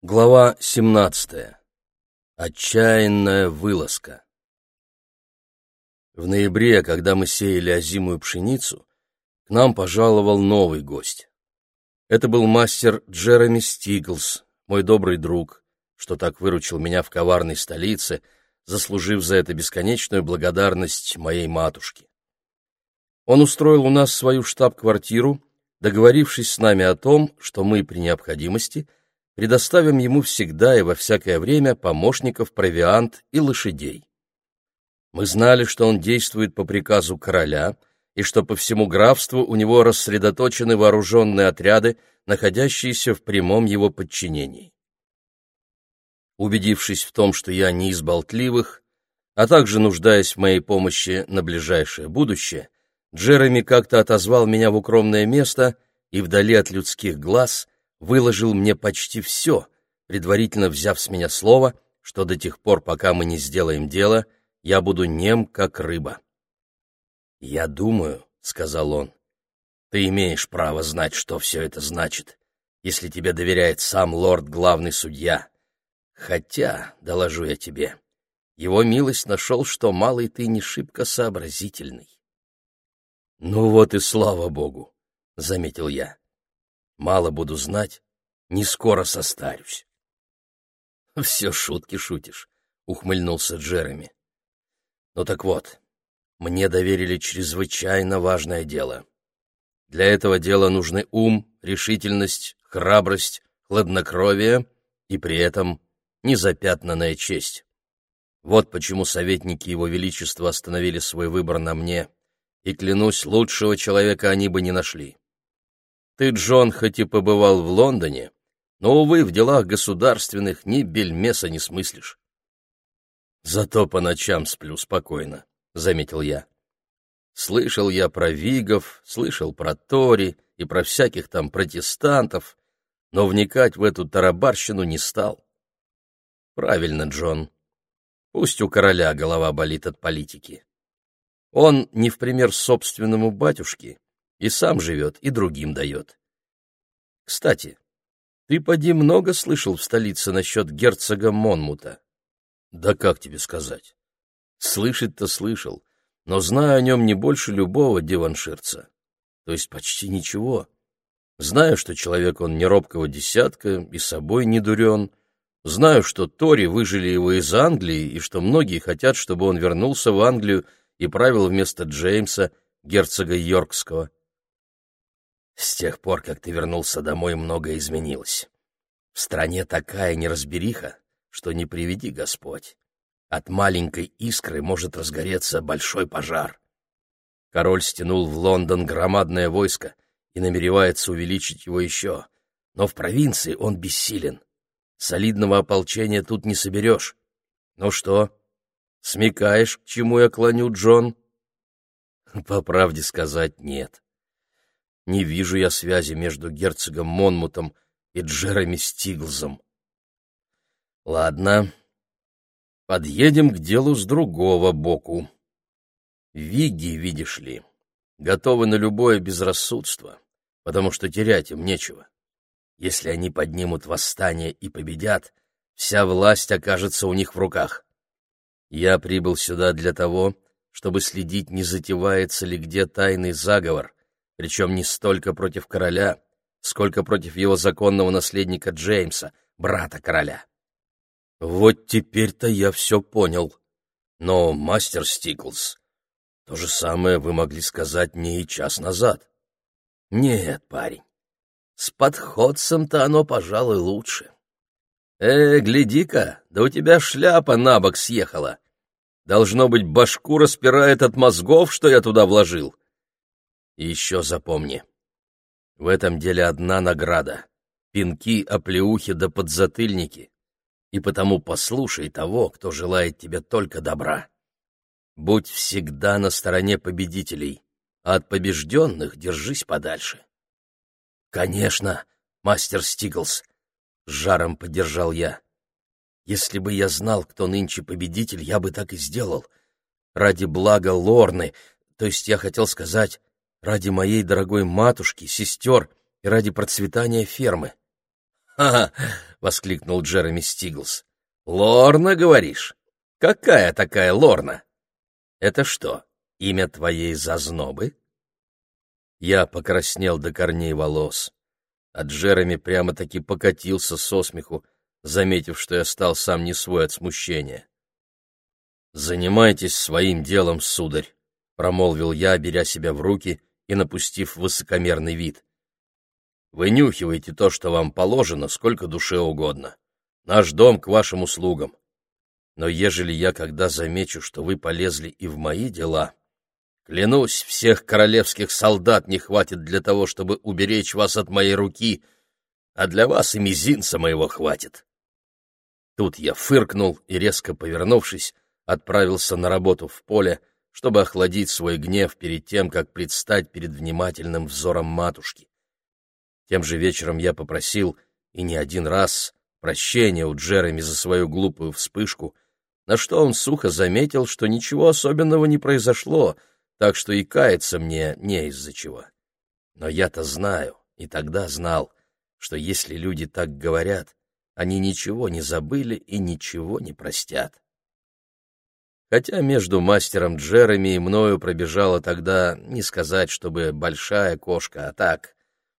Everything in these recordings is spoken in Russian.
Глава 17. Отчаянная вылазка. В ноябре, когда мы сеяли озимую пшеницу, к нам пожаловал новый гость. Это был мастер Джереми Стиглс, мой добрый друг, что так выручил меня в коварной столице, заслужив за это бесконечную благодарность моей матушке. Он устроил у нас свою штаб-квартиру, договорившись с нами о том, что мы при необходимости – предоставим ему всегда и во всякое время помощников, провиант и лошадей. Мы знали, что он действует по приказу короля и что по всему графству у него рассредоточены вооруженные отряды, находящиеся в прямом его подчинении. Убедившись в том, что я не из болтливых, а также нуждаясь в моей помощи на ближайшее будущее, Джереми как-то отозвал меня в укромное место и вдали от людских глаз – выложил мне почти все, предварительно взяв с меня слово, что до тех пор, пока мы не сделаем дело, я буду нем, как рыба. «Я думаю», — сказал он, — «ты имеешь право знать, что все это значит, если тебе доверяет сам лорд-главный судья. Хотя, доложу я тебе, его милость нашел, что малый ты не шибко сообразительный». «Ну вот и слава богу», — заметил я. Мало буду знать, не скоро состарюсь. — Все шутки шутишь, — ухмыльнулся Джереми. — Ну так вот, мне доверили чрезвычайно важное дело. Для этого дела нужны ум, решительность, храбрость, хладнокровие и при этом незапятнанная честь. Вот почему советники Его Величества остановили свой выбор на мне, и, клянусь, лучшего человека они бы не нашли. Ты, Джон, хоть и побывал в Лондоне, но, увы, в делах государственных ни бельмеса не смыслишь. Зато по ночам сплю спокойно, — заметил я. Слышал я про Вигов, слышал про Тори и про всяких там протестантов, но вникать в эту тарабарщину не стал. Правильно, Джон. Пусть у короля голова болит от политики. Он, не в пример собственному батюшке, и сам живет, и другим дает. Кстати, ты поди много слышал в столице насчет герцога Монмута? Да как тебе сказать? Слышать-то слышал, но знаю о нем не больше любого диванширца. То есть почти ничего. Знаю, что человек он не робкого десятка и собой не дурен. Знаю, что Тори выжили его из Англии, и что многие хотят, чтобы он вернулся в Англию и правил вместо Джеймса, герцога Йоркского. С тех пор, как ты вернулся домой, многое изменилось. В стране такая неразбериха, что не приведи Господь. От маленькой искры может разгореться большой пожар. Король стянул в Лондон громадное войско и намеревается увеличить его еще, но в провинции он бессилен. Солидного ополчения тут не соберешь. Ну что, смекаешь, к чему я клоню, Джон? По правде сказать, нет. Не вижу я связи между герцогом Монмутом и Джереми Стиглзом. Ладно, подъедем к делу с другого боку. Виги, видишь ли, готовы на любое безрассудство, потому что терять им нечего. Если они поднимут восстание и победят, вся власть окажется у них в руках. Я прибыл сюда для того, чтобы следить, не затевается ли где тайный заговор, причем не столько против короля, сколько против его законного наследника Джеймса, брата короля. Вот теперь-то я все понял. Но, мастер Стиклс, то же самое вы могли сказать не и час назад. Нет, парень, с подходцем-то оно, пожалуй, лучше. Э, гляди-ка, да у тебя шляпа на бок съехала. Должно быть, башку распирает от мозгов, что я туда вложил. И еще запомни, в этом деле одна награда — пинки, оплеухи да подзатыльники, и потому послушай того, кто желает тебе только добра. Будь всегда на стороне победителей, а от побежденных держись подальше. — Конечно, мастер Стиглс, — жаром поддержал я. Если бы я знал, кто нынче победитель, я бы так и сделал. Ради блага Лорны, то есть я хотел сказать, ради моей дорогой матушки, сестер и ради процветания фермы. Ха, -ха — воскликнул Джереми Стиглс. «Лорна, говоришь? Какая такая Лорна? Это что, имя твоей зазнобы?» Я покраснел до корней волос, а Джереми прямо-таки покатился со смеху, заметив, что я стал сам не свой от смущения. «Занимайтесь своим делом, сударь», — промолвил я, беря себя в руки и напустив высокомерный вид. «Вынюхивайте то, что вам положено, сколько душе угодно. Наш дом к вашим услугам. Но ежели я когда замечу, что вы полезли и в мои дела, клянусь, всех королевских солдат не хватит для того, чтобы уберечь вас от моей руки, а для вас и мизинца моего хватит». Тут я фыркнул и, резко повернувшись, отправился на работу в поле, чтобы охладить свой гнев перед тем, как предстать перед внимательным взором матушки. Тем же вечером я попросил, и не один раз, прощения у Джереми за свою глупую вспышку, на что он сухо заметил, что ничего особенного не произошло, так что и каяться мне не из-за чего. Но я-то знаю, и тогда знал, что если люди так говорят, они ничего не забыли и ничего не простят хотя между мастером Джереми и мною пробежала тогда, не сказать, чтобы большая кошка, а так,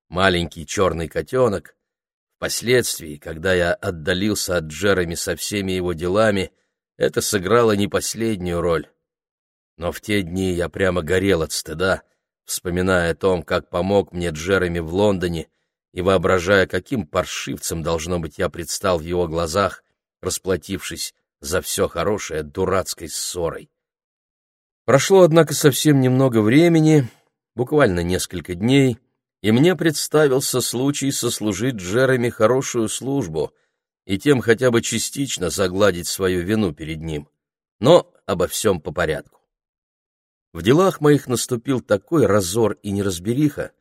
маленький черный котенок. Впоследствии, когда я отдалился от Джереми со всеми его делами, это сыграло не последнюю роль. Но в те дни я прямо горел от стыда, вспоминая о том, как помог мне Джереми в Лондоне, и воображая, каким паршивцем, должно быть, я предстал в его глазах, расплатившись за все хорошее дурацкой ссорой. Прошло, однако, совсем немного времени, буквально несколько дней, и мне представился случай сослужить Джереми хорошую службу и тем хотя бы частично загладить свою вину перед ним. Но обо всем по порядку. В делах моих наступил такой разор и неразбериха,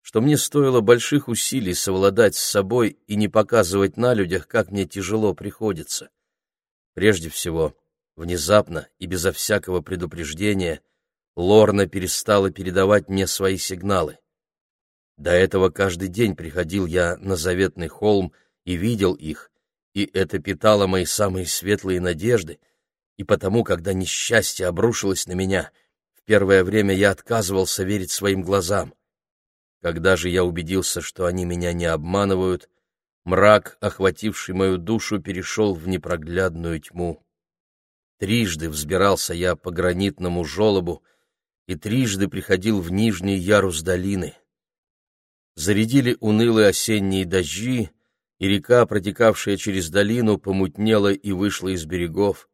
что мне стоило больших усилий совладать с собой и не показывать на людях, как мне тяжело приходится. Прежде всего, внезапно и безо всякого предупреждения, Лорна перестала передавать мне свои сигналы. До этого каждый день приходил я на заветный холм и видел их, и это питало мои самые светлые надежды, и потому, когда несчастье обрушилось на меня, в первое время я отказывался верить своим глазам. Когда же я убедился, что они меня не обманывают, Мрак, охвативший мою душу, перешел в непроглядную тьму. Трижды взбирался я по гранитному желобу и трижды приходил в нижний ярус долины. Зарядили унылые осенние дожди, и река, протекавшая через долину, помутнела и вышла из берегов.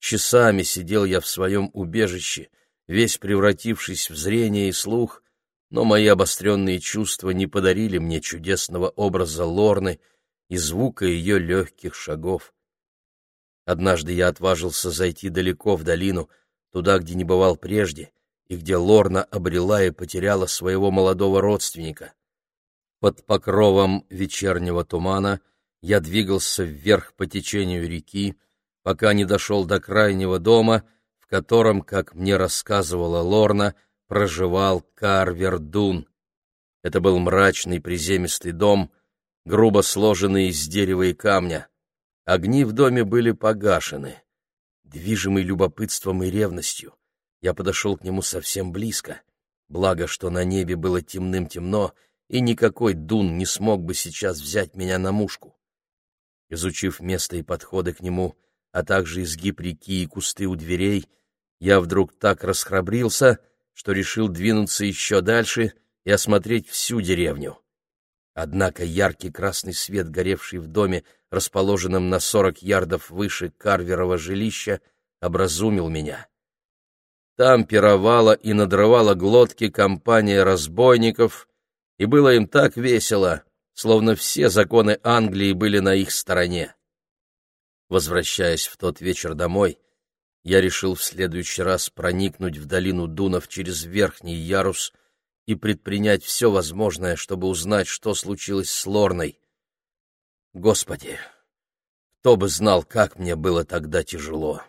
Часами сидел я в своем убежище, весь превратившись в зрение и слух, но мои обостренные чувства не подарили мне чудесного образа Лорны и звука ее легких шагов. Однажды я отважился зайти далеко в долину, туда, где не бывал прежде, и где Лорна обрела и потеряла своего молодого родственника. Под покровом вечернего тумана я двигался вверх по течению реки, пока не дошел до крайнего дома, в котором, как мне рассказывала Лорна, — проживал Карвер Дун. Это был мрачный приземистый дом, грубо сложенный из дерева и камня. Огни в доме были погашены. Движимый любопытством и ревностью, я подошел к нему совсем близко. Благо, что на небе было темным-темно, и никакой Дун не смог бы сейчас взять меня на мушку. Изучив место и подходы к нему, а также изгиб реки и кусты у дверей, я вдруг так расхрабрился, что решил двинуться еще дальше и осмотреть всю деревню. Однако яркий красный свет, горевший в доме, расположенном на сорок ярдов выше Карверова жилища, образумил меня. Там пировала и надрывала глотки компания разбойников, и было им так весело, словно все законы Англии были на их стороне. Возвращаясь в тот вечер домой, я решил в следующий раз проникнуть в долину Дунов через верхний ярус и предпринять все возможное, чтобы узнать, что случилось с Лорной. Господи, кто бы знал, как мне было тогда тяжело.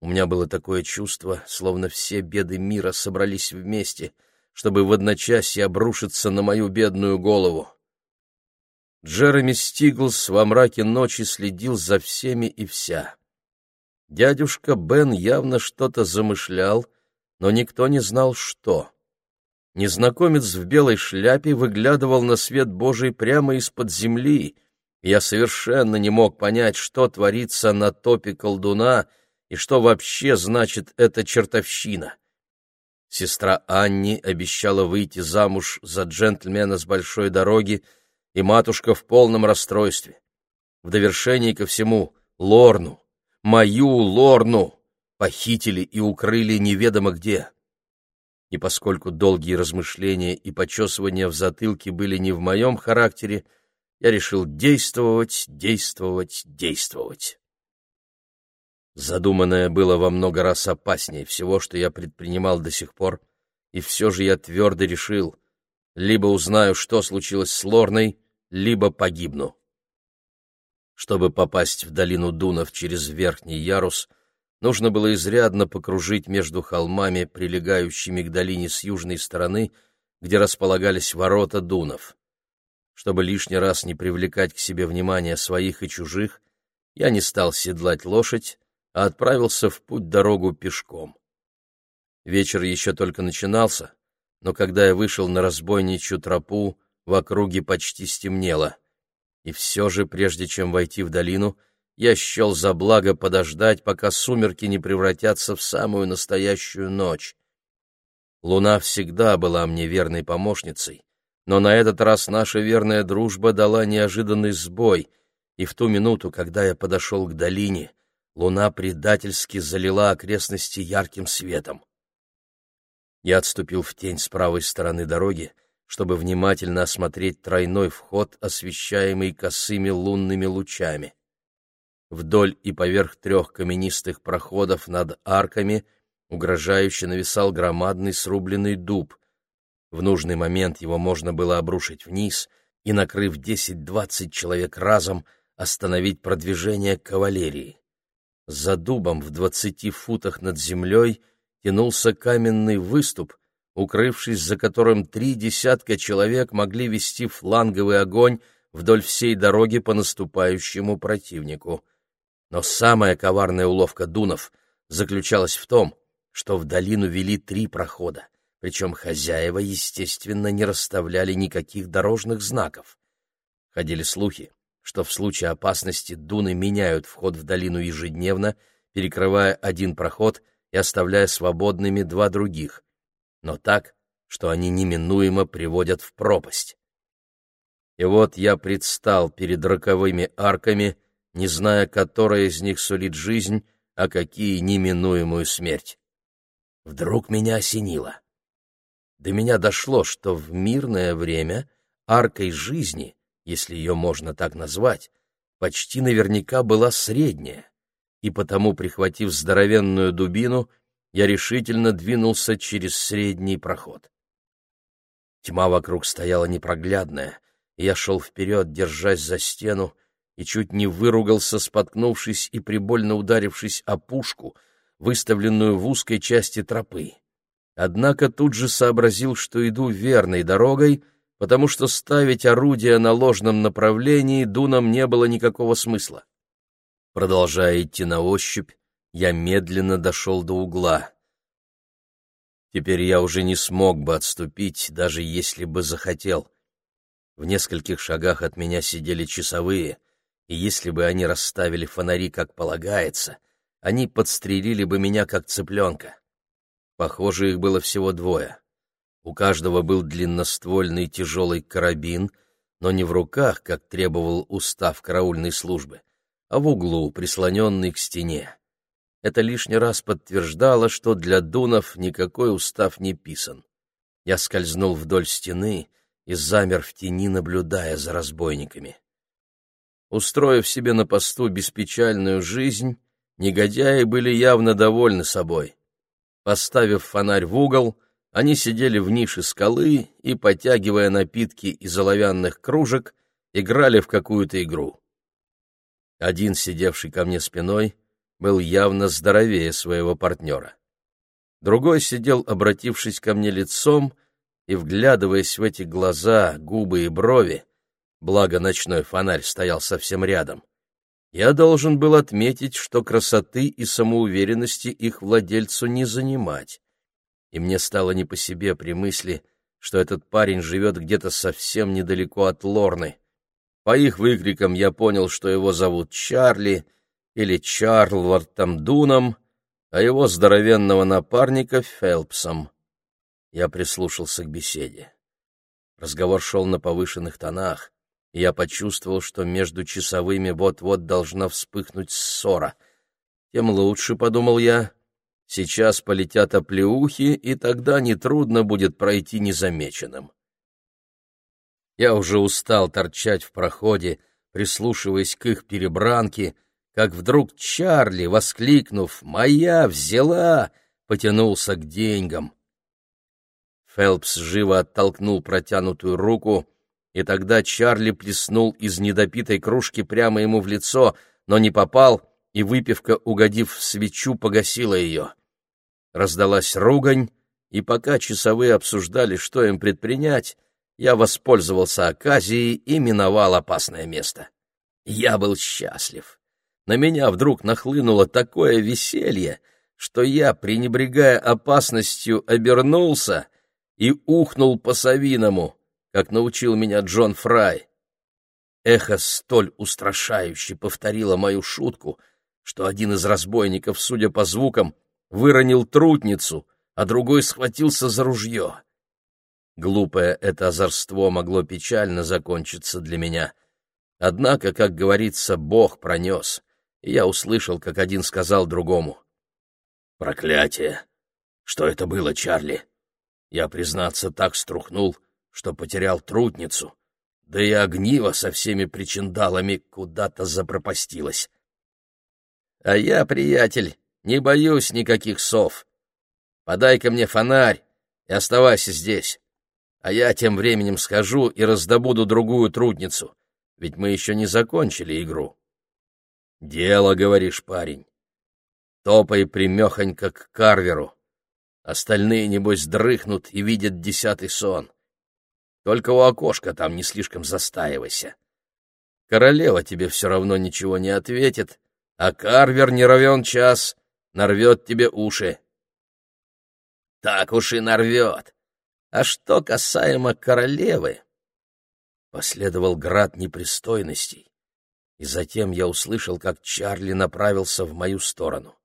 У меня было такое чувство, словно все беды мира собрались вместе, чтобы в одночасье обрушиться на мою бедную голову. Джереми Стиглс во мраке ночи следил за всеми и вся. Дядюшка Бен явно что-то замышлял, но никто не знал, что. Незнакомец в белой шляпе выглядывал на свет Божий прямо из-под земли. Я совершенно не мог понять, что творится на топе колдуна и что вообще значит эта чертовщина. Сестра Анни обещала выйти замуж за джентльмена с большой дороги, и матушка в полном расстройстве. В довершении ко всему Лорну, мою Лорну, похитили и укрыли неведомо где. И поскольку долгие размышления и почесывания в затылке были не в моем характере, я решил действовать, действовать, действовать. Задуманное было во много раз опаснее всего, что я предпринимал до сих пор, и все же я твердо решил, либо узнаю, что случилось с Лорной, либо погибну. Чтобы попасть в долину Дунов через верхний ярус, нужно было изрядно покружить между холмами, прилегающими к долине с южной стороны, где располагались ворота Дунов. Чтобы лишний раз не привлекать к себе внимания своих и чужих, я не стал седлать лошадь, а отправился в путь-дорогу пешком. Вечер еще только начинался, но когда я вышел на разбойничью тропу, в округе почти стемнело. И все же, прежде чем войти в долину, я счел за благо подождать, пока сумерки не превратятся в самую настоящую ночь. Луна всегда была мне верной помощницей, но на этот раз наша верная дружба дала неожиданный сбой, и в ту минуту, когда я подошел к долине, Луна предательски залила окрестности ярким светом. Я отступил в тень с правой стороны дороги, чтобы внимательно осмотреть тройной вход, освещаемый косыми лунными лучами. Вдоль и поверх трех каменистых проходов над арками угрожающе нависал громадный срубленный дуб. В нужный момент его можно было обрушить вниз и, накрыв десять-двадцать человек разом, остановить продвижение кавалерии. За дубом в двадцати футах над землей тянулся каменный выступ, укрывшись за которым три десятка человек могли вести фланговый огонь вдоль всей дороги по наступающему противнику. Но самая коварная уловка дунов заключалась в том, что в долину вели три прохода, причем хозяева, естественно, не расставляли никаких дорожных знаков. Ходили слухи, что в случае опасности дуны меняют вход в долину ежедневно, перекрывая один проход и оставляя свободными два других, но так, что они неминуемо приводят в пропасть. И вот я предстал перед роковыми арками, не зная, которая из них сулит жизнь, а какие неминуемую смерть. Вдруг меня осенило. До меня дошло, что в мирное время аркой жизни если ее можно так назвать, почти наверняка была средняя, и потому, прихватив здоровенную дубину, я решительно двинулся через средний проход. Тьма вокруг стояла непроглядная, и я шел вперед, держась за стену, и чуть не выругался, споткнувшись и прибольно ударившись о пушку, выставленную в узкой части тропы. Однако тут же сообразил, что иду верной дорогой — потому что ставить орудие на ложном направлении дунам не было никакого смысла. Продолжая идти на ощупь, я медленно дошел до угла. Теперь я уже не смог бы отступить, даже если бы захотел. В нескольких шагах от меня сидели часовые, и если бы они расставили фонари, как полагается, они подстрелили бы меня, как цыпленка. Похоже, их было всего двое. У каждого был длинноствольный тяжелый карабин, но не в руках, как требовал устав караульной службы, а в углу, прислоненный к стене. Это лишний раз подтверждало, что для дунов никакой устав не писан. Я скользнул вдоль стены и замер в тени, наблюдая за разбойниками. Устроив себе на посту беспечальную жизнь, негодяи были явно довольны собой. Поставив фонарь в угол, они сидели в нише скалы и, потягивая напитки из оловянных кружек, играли в какую-то игру. Один, сидевший ко мне спиной, был явно здоровее своего партнера. Другой сидел, обратившись ко мне лицом, и, вглядываясь в эти глаза, губы и брови, благо ночной фонарь стоял совсем рядом. Я должен был отметить, что красоты и самоуверенности их владельцу не занимать. И мне стало не по себе при мысли, что этот парень живет где-то совсем недалеко от Лорны. По их выкрикам я понял, что его зовут Чарли или Чарлвартом Дуном, а его здоровенного напарника Фелпсом. Я прислушался к беседе. Разговор шел на повышенных тонах, и я почувствовал, что между часовыми вот-вот должна вспыхнуть ссора. Тем лучше, — подумал я, — сейчас полетят оплеухи, и тогда нетрудно будет пройти незамеченным. Я уже устал торчать в проходе, прислушиваясь к их перебранке, как вдруг Чарли, воскликнув «Моя взяла!», потянулся к деньгам. Фелпс живо оттолкнул протянутую руку, и тогда Чарли плеснул из недопитой кружки прямо ему в лицо, но не попал, и выпивка, угодив в свечу, погасила ее. Раздалась ругань, и пока часовые обсуждали, что им предпринять, я воспользовался оказией и миновал опасное место. Я был счастлив. На меня вдруг нахлынуло такое веселье, что я, пренебрегая опасностью, обернулся и ухнул по-совиному, как научил меня Джон Фрай. Эхо столь устрашающе повторило мою шутку, что один из разбойников, судя по звукам, выронил трутницу, а другой схватился за ружье. Глупое это озорство могло печально закончиться для меня. Однако, как говорится, Бог пронес, и я услышал, как один сказал другому. «Проклятие! Что это было, Чарли? Я, признаться, так струхнул, что потерял трутницу, да и огниво со всеми причиндалами куда-то запропастилось. А я, приятель, не боюсь никаких сов. Подай-ка мне фонарь и оставайся здесь а я тем временем схожу и раздобуду другую трудницу, ведь мы еще не закончили игру. Дело, говоришь, парень. Топай примехонько к карверу. Остальные, небось, дрыхнут и видят десятый сон. Только у окошка там не слишком застаивайся. Королева тебе все равно ничего не ответит, а карвер не ровен час, нарвет тебе уши. Так уж и нарвет. А что касаемо королевы... Последовал град непристойностей, и затем я услышал, как Чарли направился в мою сторону.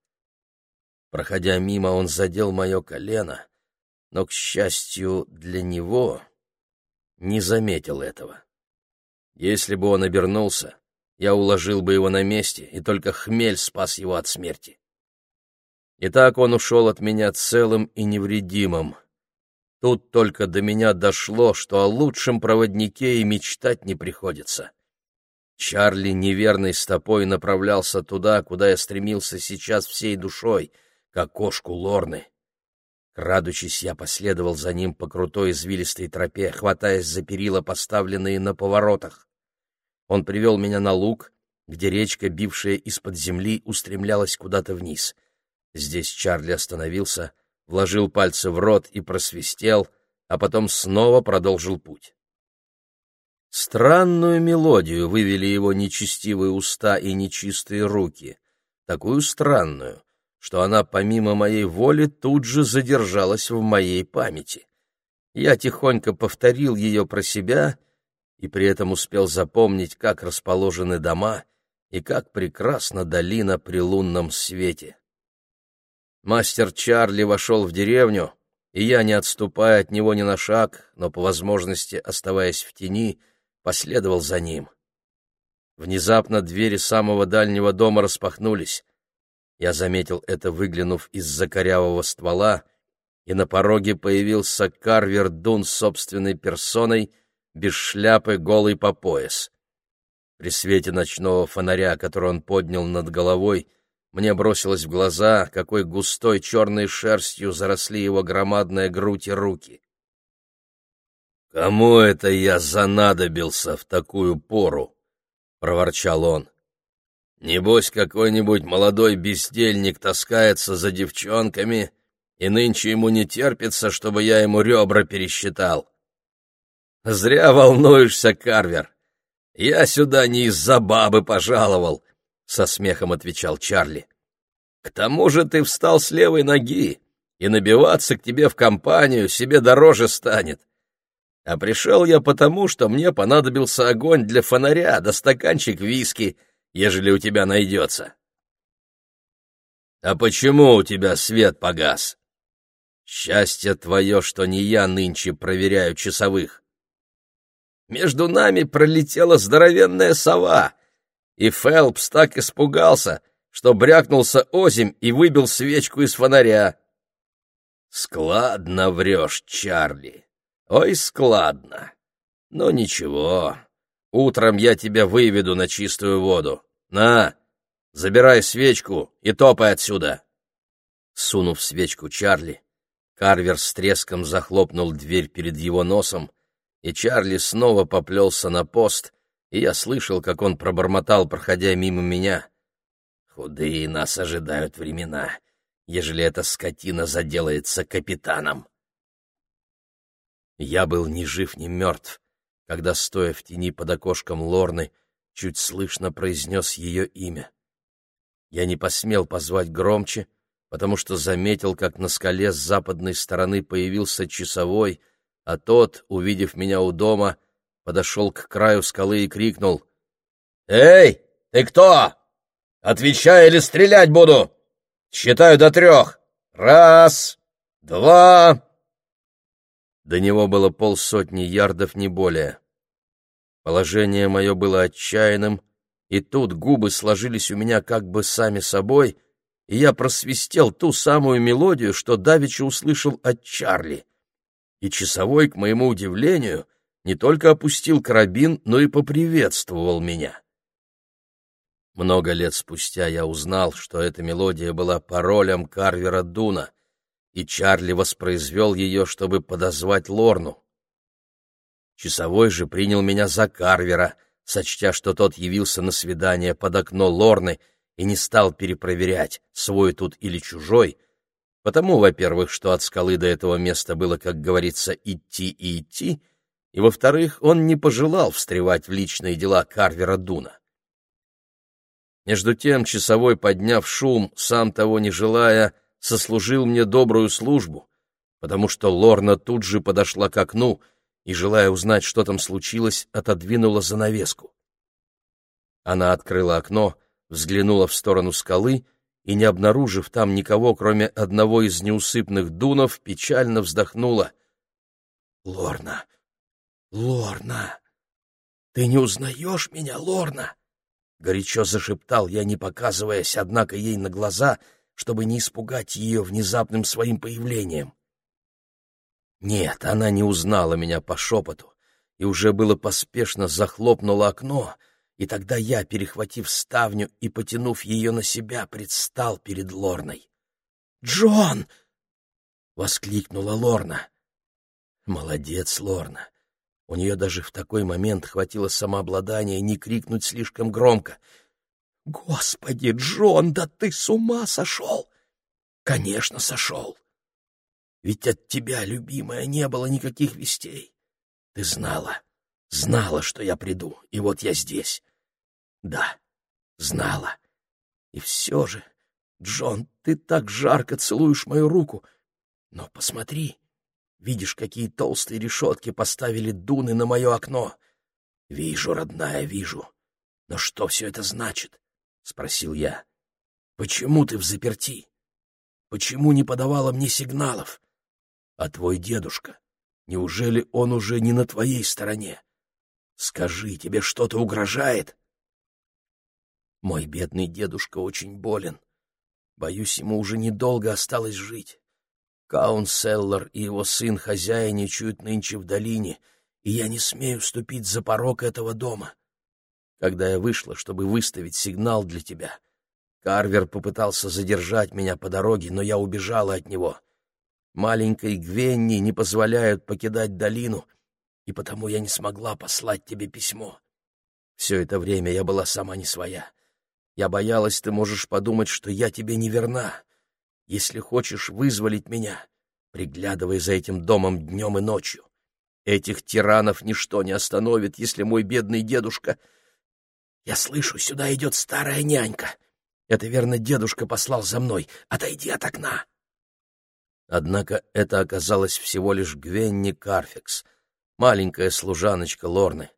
Проходя мимо, он задел мое колено, но, к счастью для него, не заметил этого. Если бы он обернулся, я уложил бы его на месте, и только хмель спас его от смерти. И так он ушел от меня целым и невредимым, Тут только до меня дошло, что о лучшем проводнике и мечтать не приходится. Чарли неверной стопой направлялся туда, куда я стремился сейчас всей душой, к окошку Лорны. Крадучись, я последовал за ним по крутой извилистой тропе, хватаясь за перила, поставленные на поворотах. Он привел меня на луг, где речка, бившая из-под земли, устремлялась куда-то вниз. Здесь Чарли остановился — вложил пальцы в рот и просвистел, а потом снова продолжил путь. Странную мелодию вывели его нечестивые уста и нечистые руки, такую странную, что она помимо моей воли тут же задержалась в моей памяти. Я тихонько повторил ее про себя и при этом успел запомнить, как расположены дома и как прекрасна долина при лунном свете. Мастер Чарли вошел в деревню, и я, не отступая от него ни на шаг, но по возможности оставаясь в тени, последовал за ним. Внезапно двери самого дальнего дома распахнулись. Я заметил это, выглянув из-за корявого ствола, и на пороге появился Карвер Дун собственной персоной, без шляпы, голый по пояс. При свете ночного фонаря, который он поднял над головой, — мне бросилось в глаза, какой густой черной шерстью заросли его громадная грудь и руки. «Кому это я занадобился в такую пору?» — проворчал он. «Небось, какой-нибудь молодой бездельник таскается за девчонками, и нынче ему не терпится, чтобы я ему ребра пересчитал». «Зря волнуешься, Карвер. Я сюда не из-за бабы пожаловал, — со смехом отвечал Чарли. К тому же ты встал с левой ноги, и набиваться к тебе в компанию себе дороже станет. А пришел я потому, что мне понадобился огонь для фонаря да стаканчик виски, ежели у тебя найдется. А почему у тебя свет погас? Счастье твое, что не я нынче проверяю часовых. Между нами пролетела здоровенная сова, и Фелпс так испугался, что брякнулся озимь и выбил свечку из фонаря. Складно врешь, Чарли. Ой, складно. Но ничего, утром я тебя выведу на чистую воду. На, забирай свечку и топай отсюда. Сунув свечку Чарли, Карвер с треском захлопнул дверь перед его носом, и Чарли снова поплелся на пост, и я слышал, как он пробормотал, проходя мимо меня. «Худые нас ожидают времена, ежели эта скотина заделается капитаном». Я был ни жив, ни мертв, когда, стоя в тени под окошком Лорны, чуть слышно произнес ее имя. Я не посмел позвать громче, потому что заметил, как на скале с западной стороны появился часовой, а тот, увидев меня у дома, подошел к краю скалы и крикнул. «Эй, ты кто? Отвечай или стрелять буду! Считаю до трех! Раз, два...» До него было полсотни ярдов, не более. Положение мое было отчаянным, и тут губы сложились у меня как бы сами собой, и я просвистел ту самую мелодию, что давеча услышал от Чарли. И часовой, к моему удивлению, не только опустил карабин, но и поприветствовал меня. Много лет спустя я узнал, что эта мелодия была паролем Карвера Дуна, и Чарли воспроизвел ее, чтобы подозвать Лорну. Часовой же принял меня за Карвера, сочтя, что тот явился на свидание под окно Лорны — и не стал перепроверять, свой тут или чужой, потому, во-первых, что от скалы до этого места было, как говорится, идти и идти, и, во-вторых, он не пожелал встревать в личные дела Карвера Дуна. Между тем часовой, подняв шум, сам того не желая, сослужил мне добрую службу, потому что Лорна тут же подошла к окну и, желая узнать, что там случилось, отодвинула занавеску. Она открыла окно, взглянула в сторону скалы и, не обнаружив там никого, кроме одного из неусыпных дунов, печально вздохнула. — Лорна! Лорна! Ты не узнаешь меня, Лорна? — горячо зашептал я, не показываясь, однако, ей на глаза, чтобы не испугать ее внезапным своим появлением. Нет, она не узнала меня по шепоту и уже было поспешно захлопнула окно — и тогда я, перехватив ставню и потянув ее на себя, предстал перед Лорной. «Джон!» — воскликнула Лорна. «Молодец, Лорна!» У нее даже в такой момент хватило самообладания не крикнуть слишком громко. «Господи, Джон, да ты с ума сошел!» «Конечно, сошел! Ведь от тебя, любимая, не было никаких вестей. Ты знала, Знала, что я приду, и вот я здесь. Да, знала. И все же, Джон, ты так жарко целуешь мою руку. Но посмотри, видишь, какие толстые решетки поставили дуны на мое окно. Вижу, родная, вижу. Но что все это значит? — спросил я. Почему ты в заперти? Почему не подавала мне сигналов? А твой дедушка, неужели он уже не на твоей стороне? Скажи, тебе что-то угрожает? Мой бедный дедушка очень болен. Боюсь, ему уже недолго осталось жить. Каунселлер и его сын хозяйничают нынче в долине, и я не смею ступить за порог этого дома. Когда я вышла, чтобы выставить сигнал для тебя, Карвер попытался задержать меня по дороге, но я убежала от него. Маленькой Гвенни не позволяют покидать долину, и потому я не смогла послать тебе письмо. Все это время я была сама не своя. Я боялась, ты можешь подумать, что я тебе не верна. Если хочешь вызволить меня, приглядывай за этим домом днем и ночью. Этих тиранов ничто не остановит, если мой бедный дедушка... Я слышу, сюда идет старая нянька. Это, верно, дедушка послал за мной. Отойди от окна. Однако это оказалось всего лишь Гвенни Карфикс, маленькая служаночка Лорны.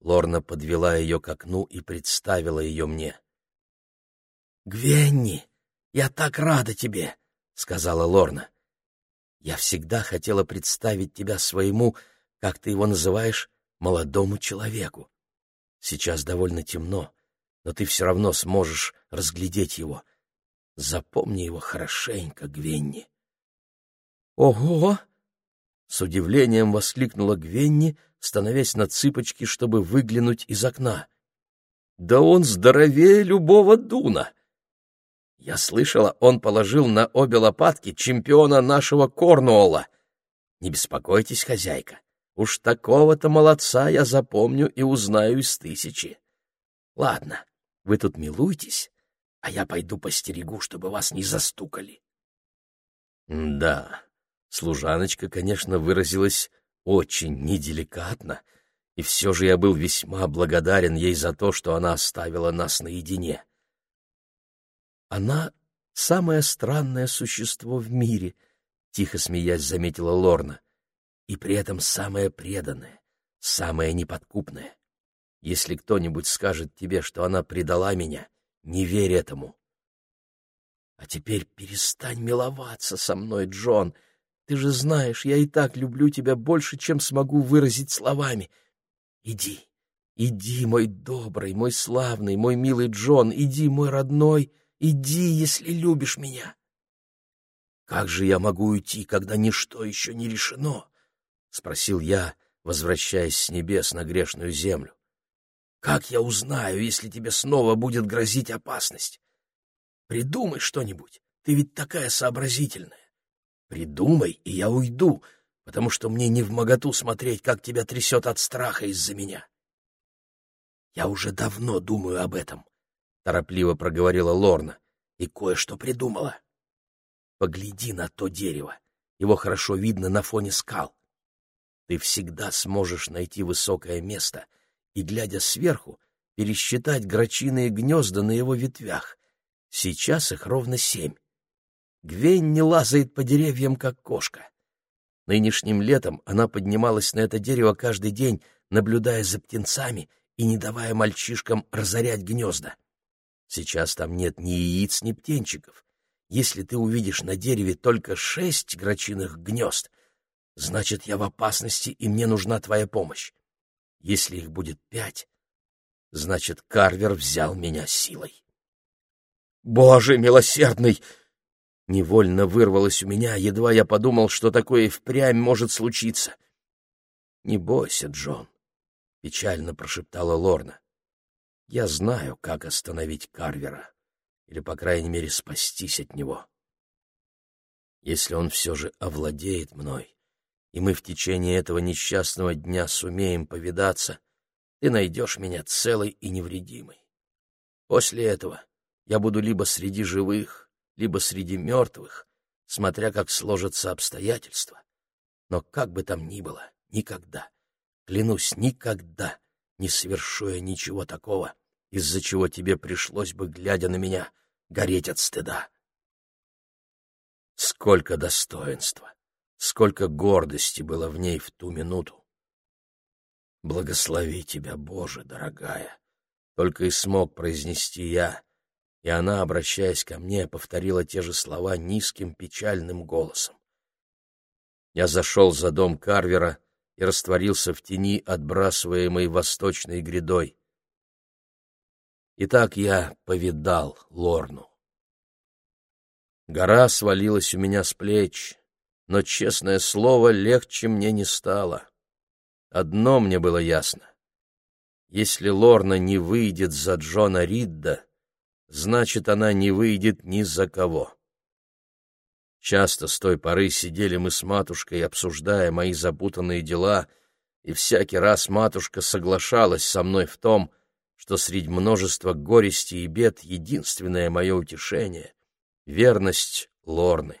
Лорна подвела ее к окну и представила ее мне. «Гвенни, я так рада тебе!» — сказала Лорна. «Я всегда хотела представить тебя своему, как ты его называешь, молодому человеку. Сейчас довольно темно, но ты все равно сможешь разглядеть его. Запомни его хорошенько, Гвенни». «Ого!» — с удивлением воскликнула Гвенни, становясь на цыпочки, чтобы выглянуть из окна. «Да он здоровее любого дуна!» Я слышала, он положил на обе лопатки чемпиона нашего Корнуолла. Не беспокойтесь, хозяйка, уж такого-то молодца я запомню и узнаю из тысячи. Ладно, вы тут милуйтесь, а я пойду постерегу, чтобы вас не застукали. Да, служаночка, конечно, выразилась очень неделикатно, и все же я был весьма благодарен ей за то, что она оставила нас наедине. Она — самое странное существо в мире, — тихо смеясь заметила Лорна, — и при этом самое преданное, самое неподкупное. Если кто-нибудь скажет тебе, что она предала меня, не верь этому. А теперь перестань миловаться со мной, Джон. Ты же знаешь, я и так люблю тебя больше, чем смогу выразить словами. Иди, иди, мой добрый, мой славный, мой милый Джон, иди, мой родной, — Иди, если любишь меня. Как же я могу уйти, когда ничто еще не решено? Спросил я, возвращаясь с небес на грешную землю. Как я узнаю, если тебе снова будет грозить опасность? Придумай что-нибудь. Ты ведь такая сообразительная. Придумай, и я уйду, потому что мне не в моготу смотреть, как тебя трясет от страха из-за меня. Я уже давно думаю об этом торопливо проговорила Лорна, и кое-что придумала. Погляди на то дерево. Его хорошо видно на фоне скал. Ты всегда сможешь найти высокое место и, глядя сверху, пересчитать грачиные гнезда на его ветвях. Сейчас их ровно семь. Гвень не лазает по деревьям, как кошка. Нынешним летом она поднималась на это дерево каждый день, наблюдая за птенцами и не давая мальчишкам разорять гнезда. Сейчас там нет ни яиц, ни птенчиков. Если ты увидишь на дереве только шесть грачиных гнезд, значит, я в опасности, и мне нужна твоя помощь. Если их будет пять, значит, Карвер взял меня силой. Боже милосердный! Невольно вырвалось у меня, едва я подумал, что такое впрямь может случиться. Не бойся, Джон, — печально прошептала Лорна. Я знаю, как остановить Карвера, или, по крайней мере, спастись от него. Если он все же овладеет мной, и мы в течение этого несчастного дня сумеем повидаться, ты найдешь меня целой и невредимой. После этого я буду либо среди живых, либо среди мертвых, смотря как сложатся обстоятельства. Но как бы там ни было, никогда, клянусь, никогда не совершу я ничего такого, из-за чего тебе пришлось бы, глядя на меня, гореть от стыда. Сколько достоинства, сколько гордости было в ней в ту минуту. Благослови тебя, Боже, дорогая, только и смог произнести я, и она, обращаясь ко мне, повторила те же слова низким печальным голосом. Я зашел за дом Карвера и растворился в тени, отбрасываемой восточной грядой. И так я повидал Лорну. Гора свалилась у меня с плеч, но, честное слово, легче мне не стало. Одно мне было ясно. Если Лорна не выйдет за Джона Ридда, значит, она не выйдет ни за кого. Часто с той поры сидели мы с матушкой, обсуждая мои запутанные дела, и всякий раз матушка соглашалась со мной в том, что среди множества горести и бед единственное мое утешение — верность Лорны.